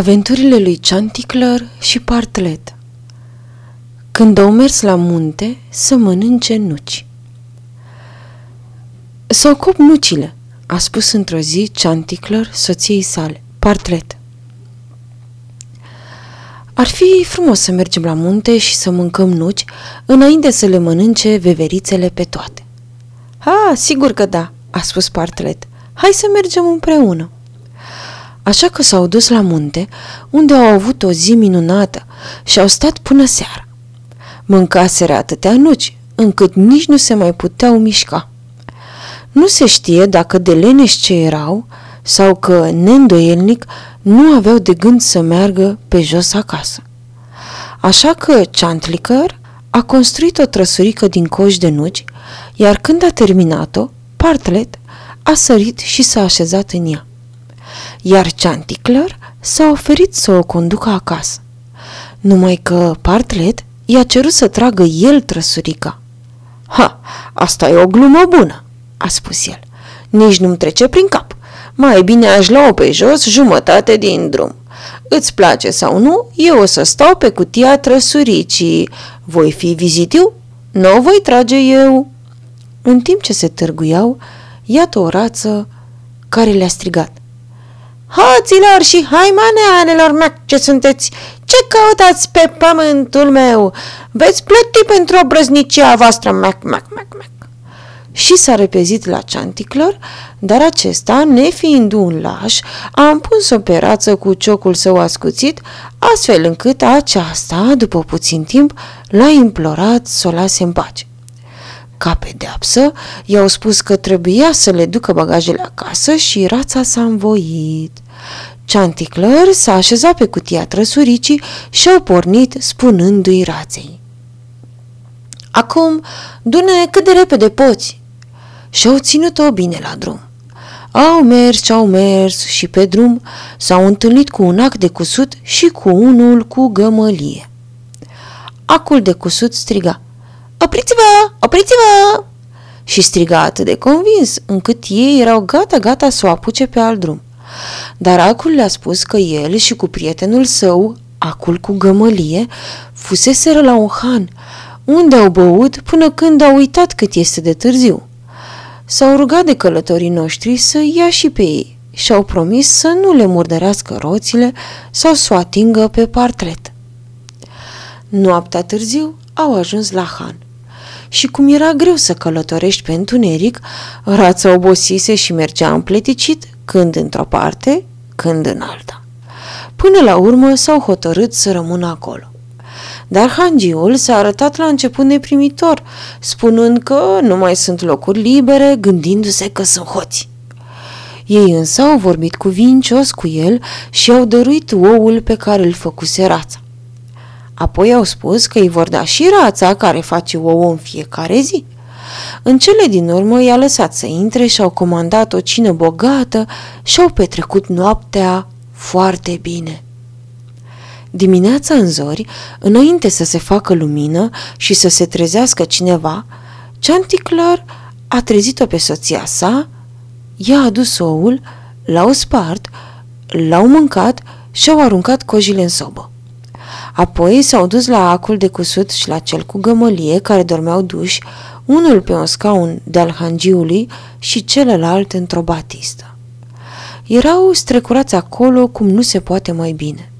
Aventurile lui Chanticleer și Partlet Când au mers la munte să mănânce nuci. S-au cop nucile, a spus într-o zi Chanticleer soției sale, Partlet. Ar fi frumos să mergem la munte și să mâncăm nuci înainte să le mănânce veverițele pe toate. Ha, sigur că da, a spus Partlet. Hai să mergem împreună. Așa că s-au dus la munte, unde au avut o zi minunată și au stat până seara. Mâncaseră atâtea nuci, încât nici nu se mai puteau mișca. Nu se știe dacă de leneși ce erau sau că, neîndoielnic, nu aveau de gând să meargă pe jos acasă. Așa că Chantlicker a construit o trăsurică din coș de nuci, iar când a terminat-o, Partlet a sărit și s-a așezat în ea iar Chanticleer s-a oferit să o conducă acasă. Numai că Partlet i-a cerut să tragă el trăsurica. Ha, asta e o glumă bună, a spus el. Nici nu-mi trece prin cap. Mai bine aș lua pe jos jumătate din drum. Îți place sau nu, eu o să stau pe cutia trăsuricii. Voi fi vizitiu? Nu o voi trage eu. În timp ce se târguiau, iată o rață care le-a strigat. Hoților și haimane mea ce sunteți, ce căutați pe pământul meu? Veți plăti pentru obrăznicia voastră, mac, mac, mac, mac. Și s-a repezit la Chanticleer, dar acesta, nefiind un laș, a împuns o perață cu ciocul său ascuțit, astfel încât aceasta, după puțin timp, l-a implorat să o lase în pace. Ca pedeapsă, i-au spus că trebuia să le ducă bagajele acasă și rața s-a învoit. Chanticleer s-a așezat pe cutia trăsuricii și au pornit spunându-i raței. Acum, dune cât de repede poți. Și-au ținut-o bine la drum. Au mers și au mers și pe drum s-au întâlnit cu un ac de cusut și cu unul cu gămălie. Acul de cusut striga – Opriți-vă! Opriți-vă! Și striga atât de convins, încât ei erau gata-gata să o apuce pe alt drum. Dar acul le-a spus că el și cu prietenul său, acul cu gămălie, fuseseră la un han, unde au băut până când au uitat cât este de târziu. S-au rugat de călătorii noștri să ia și pe ei și au promis să nu le murdărească roțile sau să o atingă pe partret. Noaptea târziu au ajuns la han și cum era greu să călătorești pe întuneric, rața obosise și mergea împleticit, când într-o parte, când în alta. Până la urmă s-au hotărât să rămână acolo. Dar hangiul s-a arătat la început neprimitor, spunând că nu mai sunt locuri libere, gândindu-se că sunt hoți. Ei însă au vorbit cu vincios cu el și au dăruit oul pe care îl făcuse rața. Apoi au spus că îi vor da și rața care face ouă în fiecare zi. În cele din urmă i-a lăsat să intre și au comandat o cină bogată și au petrecut noaptea foarte bine. Dimineața în zori, înainte să se facă lumină și să se trezească cineva, Chanticleer a trezit-o pe soția sa, i-a adus oul, l-au spart, l-au mâncat și au aruncat cojile în sobă. Apoi s-au dus la acul de cusut și la cel cu gămălie care dormeau duși, unul pe un scaun de-al hangiului și celălalt într-o batistă. Erau strecurați acolo cum nu se poate mai bine.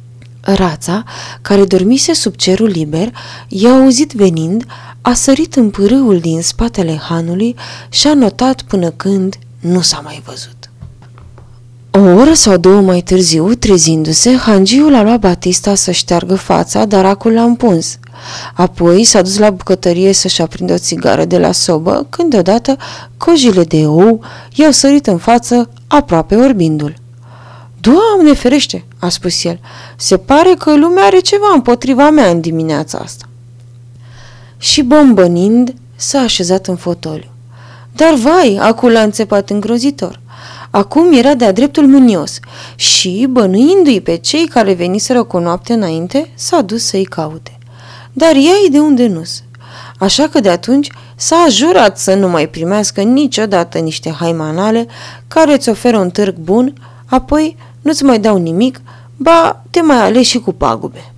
Rața, care dormise sub cerul liber, i-a auzit venind, a sărit în pârâul din spatele hanului și a notat până când nu s-a mai văzut. O oră sau două mai târziu, trezindu-se, hangiul a luat Batista să șteargă fața, dar acul l-a împuns. Apoi s-a dus la bucătărie să-și aprindă o țigară de la sobă, când deodată cojile de ou i-au sărit în față, aproape orbindu-l. Doamne ferește, a spus el, se pare că lumea are ceva împotriva mea în dimineața asta. Și bombănind, s-a așezat în fotoliu. Dar vai, acul a înțepat îngrozitor. Acum era de-a dreptul mânios și, bănuindu-i pe cei care veniseră cu noapte înainte, s-a dus să-i caute. Dar ea de unde nus. Așa că de atunci s-a jurat să nu mai primească niciodată niște haimanale care îți oferă un târg bun, apoi nu-ți mai dau nimic, ba te mai ales și cu pagube.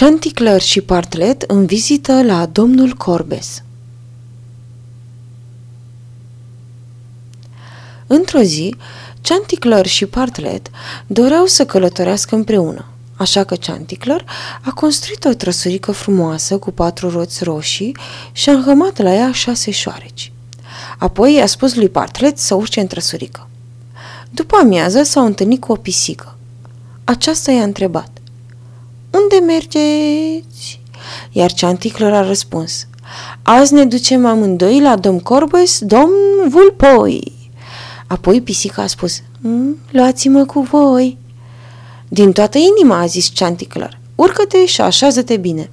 Chanticleer și Partlet în vizită la domnul Corbes. Într-o zi, Chanticleer și Partlet doreau să călătorească împreună, așa că Chanticleer a construit o trăsurică frumoasă cu patru roți roșii și a înhămat la ea șase șoareci. Apoi i-a spus lui Partlet să urce în trăsurică. După amiază s-au întâlnit cu o pisică. Aceasta i-a întrebat. Unde mergeți? Iar Chanticleer a răspuns. Azi ne ducem amândoi la domn Corbes, domn Vulpoi. Apoi pisica a spus, mm, luați-mă cu voi. Din toată inima, a zis Chanticleer, urcă-te și așează-te bine.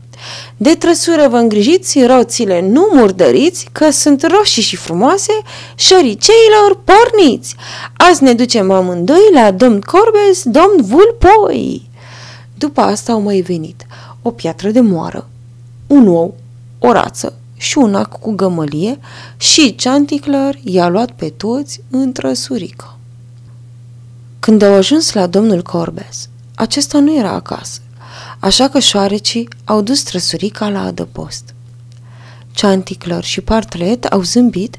De trăsură vă îngrijiți, roțile nu murdăriți, că sunt roșii și frumoase, șoriceilor porniți. Azi ne ducem amândoi la domn Corbes, domn Vulpoi. După asta au mai venit o piatră de moară, un ou, o rață și un ac cu gămălie și Chanticleer i-a luat pe toți în trăsurică. Când au ajuns la domnul Corbes, acesta nu era acasă, așa că șoarecii au dus trăsurica la adăpost. Chanticleer și Partlet au zâmbit,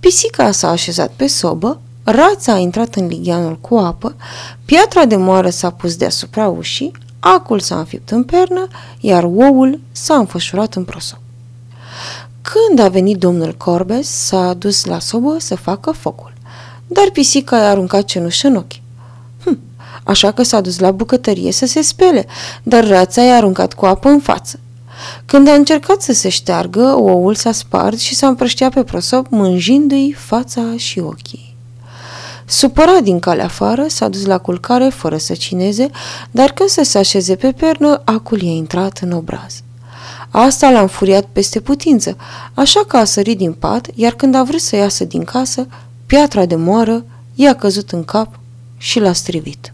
pisica s-a așezat pe sobă, rața a intrat în ligheanul cu apă, piatra de moară s-a pus deasupra ușii, acul s-a înfipt în pernă, iar oul s-a înfășurat în prosop. Când a venit domnul Corbes, s-a dus la sobă să facă focul, dar pisica i-a aruncat cenușă în ochi. Hm, așa că s-a dus la bucătărie să se spele, dar rața i-a aruncat cu apă în față. Când a încercat să se șteargă, oul s-a spart și s-a împrăștiat pe prosop, mânjindu-i fața și ochii. Supărat din calea afară, s-a dus la culcare fără să cineze, dar când să se așeze pe pernă, acul i-a intrat în obraz. Asta l-a înfuriat peste putință, așa că a sărit din pat, iar când a vrut să iasă din casă, piatra de moară i-a căzut în cap și l-a strivit.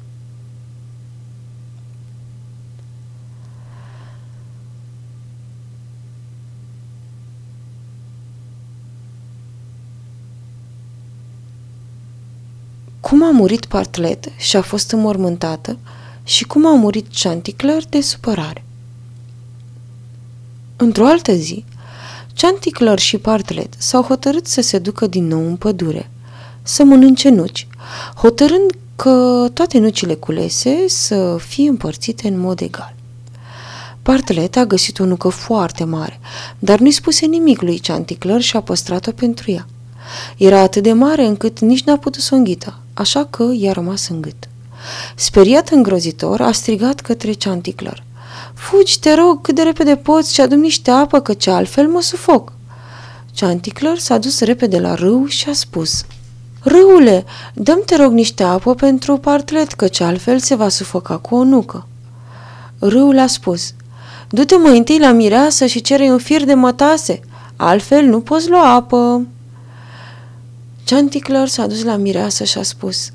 Cum a murit Partlet și a fost înmormântată și cum a murit Chanticleer de supărare. Într-o altă zi, Chanticleer și Partlet s-au hotărât să se ducă din nou în pădure, să mănânce nuci, hotărând că toate nucile culese să fie împărțite în mod egal. Partlet a găsit o nucă foarte mare, dar nu-i spuse nimic lui Chanticleer și a păstrat-o pentru ea. Era atât de mare încât nici n-a putut să o înghită, așa că i-a rămas în gât. Speriat îngrozitor, a strigat către Chanticleer. Fugi, te rog, cât de repede poți și adu niște apă, căci altfel mă sufoc. Chanticleer s-a dus repede la râu și a spus Râule, dăm te rog niște apă pentru partlet, căci altfel se va sufoca cu o nucă. Râul a spus Du-te mai întâi la mireasă și cere un fir de mătase, altfel nu poți lua apă. Chanticleer s-a dus la mireasă și a spus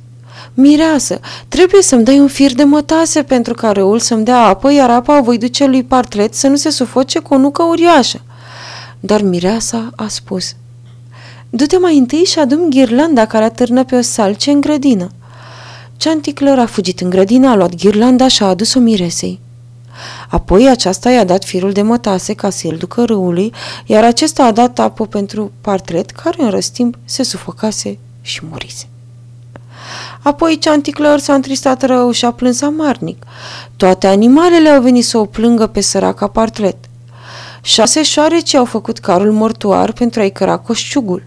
Mireasă, trebuie să-mi dai un fir de mătase pentru ca râul să-mi dea apă, iar apa o voi duce lui Partlet să nu se sufoce cu o nucă uriașă. Dar mireasa a spus Du-te mai întâi și adum ghirlanda care atârnă pe o salce în grădină. Chanticleer a fugit în grădină, a luat ghirlanda și a adus-o miresei. Apoi aceasta i-a dat firul de mătase ca să-l ducă râului, iar acesta a dat apă pentru partret, care în răstimp se sufocase și murise. Apoi Chanticleer s-a întristat rău și a plâns amarnic. Toate animalele au venit să o plângă pe săraca partlet. Șase șoareci au făcut carul mortuar pentru a-i căra coșciugul.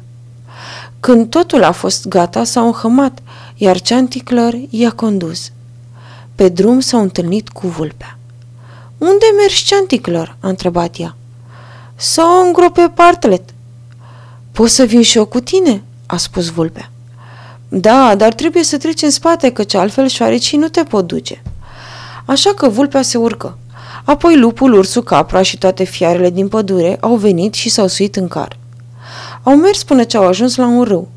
Când totul a fost gata, s-au înhămat, iar Chanticleer i-a condus. Pe drum s-au întâlnit cu vulpea. Unde mergi, Chanticleer?" a întrebat ea. Să o îngrope partlet." Poți să vin și eu cu tine?" a spus vulpea. Da, dar trebuie să treci în spate, căci altfel șoarecii nu te pot duce." Așa că vulpea se urcă. Apoi lupul, ursul, capra și toate fiarele din pădure au venit și s-au suit în car. Au mers până ce au ajuns la un râu.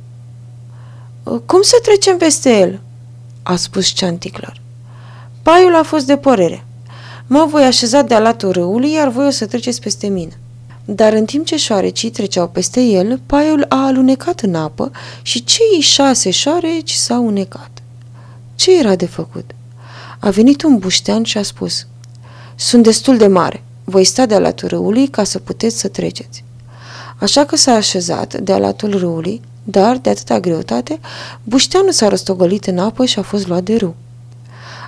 Cum să trecem peste el?" a spus Chanticleer. Paiul a fost de părere. Mă voi așeza de-a latul râului, iar voi o să treceți peste mine. Dar în timp ce șoarecii treceau peste el, paiul a alunecat în apă și cei șase șoareci s-au unecat. Ce era de făcut? A venit un buștean și a spus Sunt destul de mare, voi sta de alatul râului ca să puteți să treceți. Așa că s-a așezat de alatul râului, dar, de atâta greutate, bușteanul s-a răstogolit în apă și a fost luat de râu.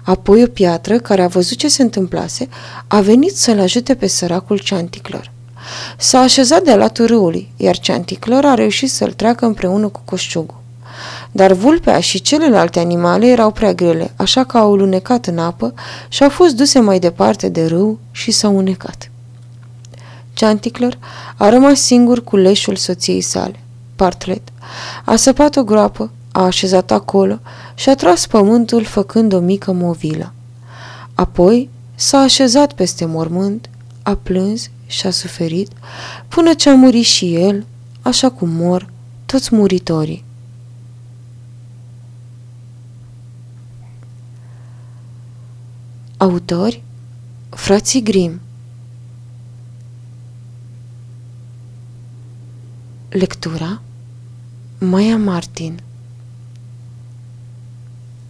Apoi o piatră, care a văzut ce se întâmplase, a venit să-l ajute pe săracul Chanticlor. S-a așezat de latul râului, iar Chanticlor a reușit să-l treacă împreună cu coșciugul. Dar vulpea și celelalte animale erau prea grele, așa că au lunecat în apă și au fost duse mai departe de râu și s-au unecat. Chanticler a rămas singur cu leșul soției sale. Partlet a săpat o groapă, a așezat acolo și a tras pământul făcând o mică movilă. Apoi s-a așezat peste mormânt, a plâns și a suferit până ce a murit și el, așa cum mor toți muritorii. Autori Frații Grim Lectura Maia Martin